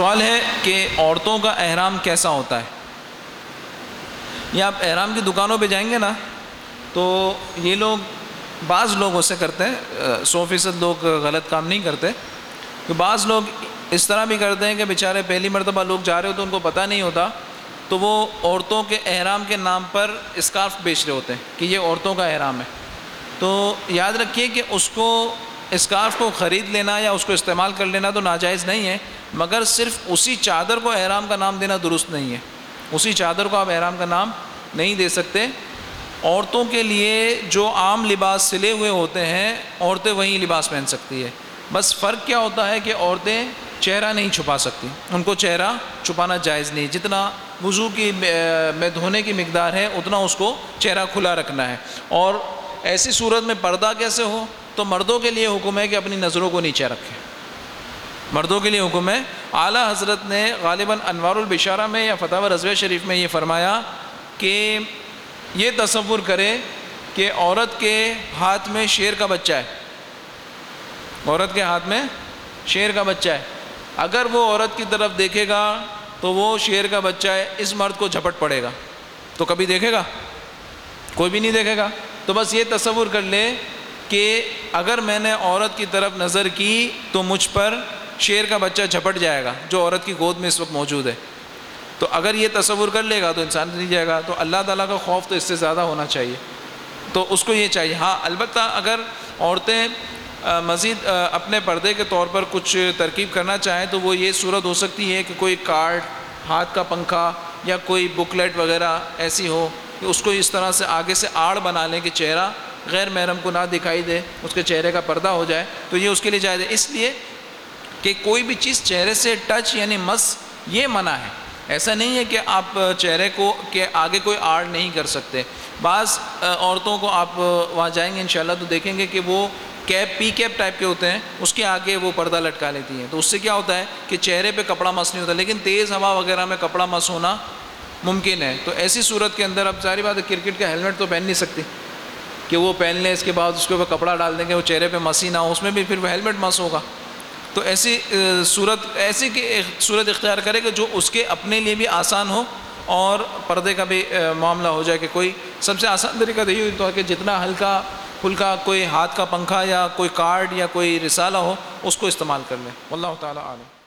سوال ہے کہ عورتوں کا احرام کیسا ہوتا ہے؟ یہ آپ احرام کی دکانوں پہ جائیں گے نا، تو یہ لوگ بعض لوگ اسے کرتے ہیں، سو فیصد لوگ غلط کام نہیں کرتے۔ کہ بعض لوگ اس طرح بھی کرتے ہیں کہ بیچارے پہلی مرتبہ لوگ جا رہے ہوتے ہیں، ان کو پتہ نہیں ہوتا، تو وہ عورتوں کے احرام کے نام پر اسکارف بیچ رہے ہوتے ہیں کہ یہ عورتوں کا احرام ہے۔ تو یاد رکھیے کہ اس کو اسکارف کو خرید لینا یا اس کو استعمال کر لینا تو ناجائز نہیں ہے، مگر صرف اسی چادر کو احرام کا نام دینا درست نہیں ہے۔ اسی چادر کو آپ احرام کا نام نہیں دے سکتے۔ عورتوں کے لیے جو عام لباس سلے ہوئے ہوتے ہیں، عورتیں وہی لباس پہن سکتی ہے۔ بس فرق کیا ہوتا ہے کہ عورتیں چہرہ نہیں چھپا سکتی۔ ان کو چہرہ چھپانا جائز نہیں۔ جتنا وضو کی میں دھونے کی مقدار ہے، اتنا اس کو چہرہ کھلا رکھنا ہے۔ اور ایسی صورت میں پردہ کیسے ہو؟ تو مردوں کے لیے حکم ہے کہ اپنی نظروں کو نیچے رکھیں۔ مردوں کے لیے حکم ہے۔ اعلیٰ حضرت نے غالباً انوار البشارہ میں یا فتح رضویہ شریف میں یہ فرمایا کہ یہ تصور کرے کہ عورت کے ہاتھ میں شیر کا بچہ ہے۔ عورت کے ہاتھ میں شیر کا بچہ ہے۔ اگر وہ عورت کی طرف دیکھے گا تو وہ شیر کا بچہ ہے، اس مرد کو جھپٹ پڑے گا۔ تو کبھی دیکھے گا؟ کوئی بھی نہیں دیکھے گا۔ تو بس یہ تصور کر لے کہ اگر میں نے عورت کی طرف نظر کی تو مجھ پر شیر کا بچہ جھپٹ جائے گا، جو عورت کی گود میں اس وقت موجود ہے۔ تو اگر یہ تصور کر لے گا تو انسان نہیں جائے گا۔ تو اللہ تعالیٰ کا خوف تو اس سے زیادہ ہونا چاہیے۔ تو اس کو یہ چاہیے۔ ہاں البتہ اگر عورتیں مزید اپنے پردے کے طور پر کچھ ترکیب کرنا چاہیں تو وہ یہ صورت ہو سکتی ہے کہ کوئی کارڈ، ہاتھ کا پنکھا یا کوئی بکلیٹ وغیرہ ایسی ہو کہ اس کو اس طرح سے آگے سے آڑ بنا لیں کہ چہرہ غیر محرم کو نہ دکھائی دے، اس کے چہرے کا پردہ ہو جائے، تو یہ اس کے لیے جائز ہے۔ اس لیے کہ کوئی بھی چیز چہرے سے ٹچ یعنی مس، یہ منع ہے۔ ایسا نہیں ہے کہ آپ چہرے کو، کہ آگے کوئی آڑ نہیں کر سکتے۔ بعض عورتوں کو آپ وہاں جائیں گے انشاءاللہ تو دیکھیں گے کہ وہ کیپ پی کیپ ٹائپ کے ہوتے ہیں۔ اس کے آگے وہ پردہ لٹکا لیتی ہیں۔ تو اس سے کیا ہوتا ہے کہ چہرے پہ کپڑا مس نہیں ہوتا، لیکن تیز ہوا وغیرہ میں کپڑا مس ہونا ممکن ہے۔ تو ایسی صورت کے اندر اب ساری بات ہے، کرکٹ کا ہیلمٹ تو پہن نہیں سکتی کہ وہ پہن لیں، اس کے بعد اس کے اوپر کپڑا ڈال دیں گے، وہ چہرے پہ مسی نہ ہو، اس میں بھی پھر وہ ہیلمٹ مس ہوگا۔ تو ایسی صورت، ایسی کہ صورت اختیار کرے کہ جو اس کے اپنے لیے بھی آسان ہو اور پردے کا بھی معاملہ ہو جائے کہ کوئی سب سے آسان طریقہ تو یہ ہے کہ جتنا ہلکا پھلکا کوئی ہاتھ کا پنکھا یا کوئی کارڈ یا کوئی رسالہ ہو، اس کو استعمال کر لیں۔ اللہ تعالیٰ عالم۔